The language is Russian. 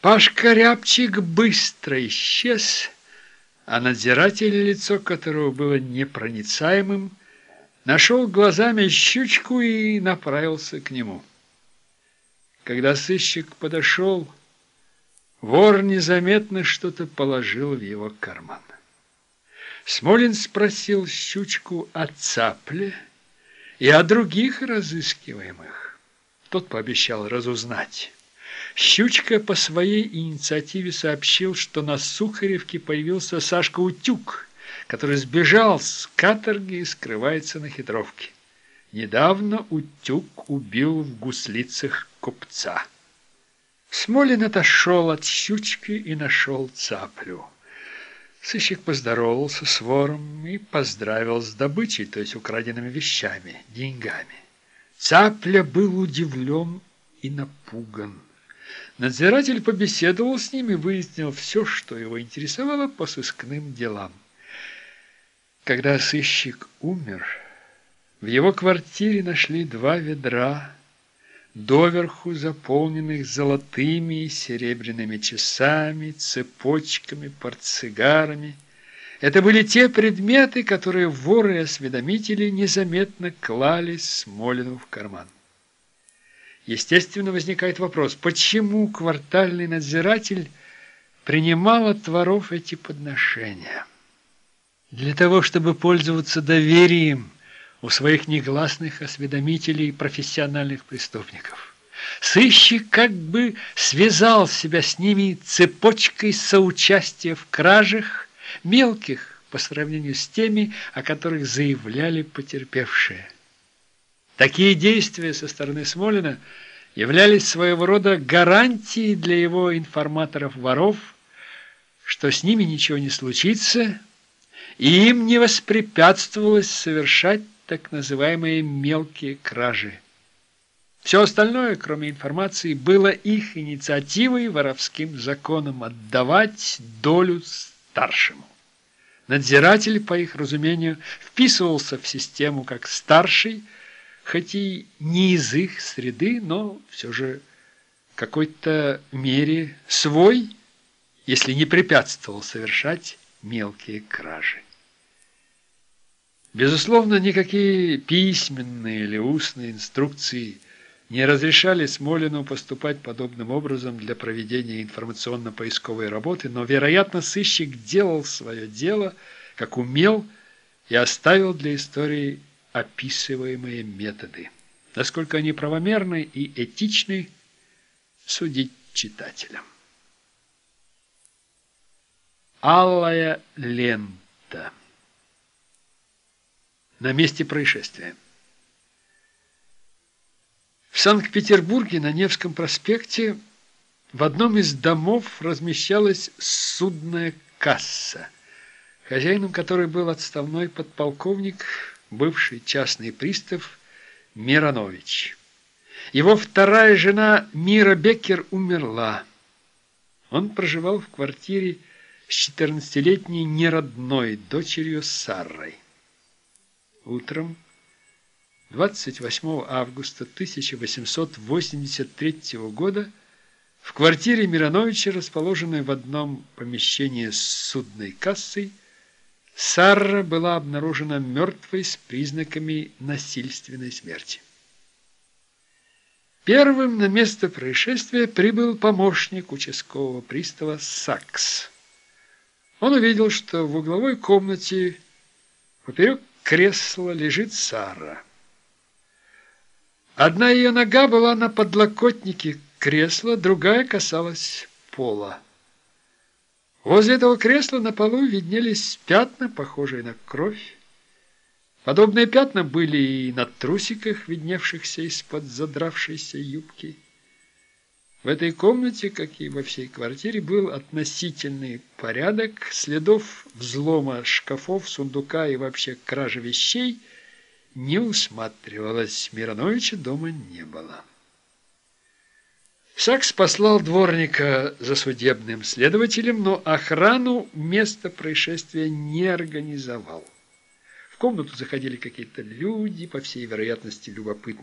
Пашка Рябчик быстро исчез, а надзиратель, лицо которого было непроницаемым, нашел глазами щучку и направился к нему. Когда сыщик подошел, вор незаметно что-то положил в его карман. Смолин спросил щучку о цапле и о других разыскиваемых. Тот пообещал разузнать. Щучка по своей инициативе сообщил, что на Сухаревке появился Сашка Утюг, который сбежал с каторги и скрывается на хитровке. Недавно Утюг убил в гуслицах купца. Смолин отошел от щучки и нашел цаплю. Сыщик поздоровался с вором и поздравил с добычей, то есть украденными вещами, деньгами. Цапля был удивлен и напуган. Надзиратель побеседовал с ним и выяснил все, что его интересовало по сыскным делам. Когда сыщик умер, в его квартире нашли два ведра, доверху заполненных золотыми и серебряными часами, цепочками, портсигарами. Это были те предметы, которые воры осведомители незаметно клали Смолину в карман. Естественно, возникает вопрос, почему квартальный надзиратель принимал от воров эти подношения? Для того, чтобы пользоваться доверием у своих негласных осведомителей и профессиональных преступников. Сыщик как бы связал себя с ними цепочкой соучастия в кражах, мелких по сравнению с теми, о которых заявляли потерпевшие. Такие действия со стороны Смолина являлись своего рода гарантией для его информаторов-воров, что с ними ничего не случится, и им не воспрепятствовалось совершать так называемые мелкие кражи. Все остальное, кроме информации, было их инициативой воровским законом отдавать долю старшему. Надзиратель, по их разумению, вписывался в систему как старший, хоть и не из их среды, но все же в какой-то мере свой, если не препятствовал совершать мелкие кражи. Безусловно, никакие письменные или устные инструкции не разрешали Смолину поступать подобным образом для проведения информационно-поисковой работы, но, вероятно, сыщик делал свое дело, как умел, и оставил для истории описываемые методы. Насколько они правомерны и этичны, судить читателям. Алая лента на месте происшествия. В Санкт-Петербурге на Невском проспекте в одном из домов размещалась судная касса, хозяином которой был отставной подполковник бывший частный пристав Миронович. Его вторая жена Мира Беккер умерла. Он проживал в квартире с 14-летней неродной дочерью Сарой. Утром 28 августа 1883 года в квартире Мироновича, расположенной в одном помещении с судной кассой, Сара была обнаружена мертвой с признаками насильственной смерти. Первым на место происшествия прибыл помощник участкового пристава Сакс. Он увидел, что в угловой комнате поперек кресла лежит Сара. Одна ее нога была на подлокотнике кресла, другая касалась пола. Возле этого кресла на полу виднелись пятна, похожие на кровь. Подобные пятна были и на трусиках, видневшихся из-под задравшейся юбки. В этой комнате, как и во всей квартире, был относительный порядок, следов взлома шкафов, сундука и вообще кражи вещей не усматривалось. Мироновича дома не было. Сакс послал дворника за судебным следователем, но охрану места происшествия не организовал. В комнату заходили какие-то люди, по всей вероятности, любопытные.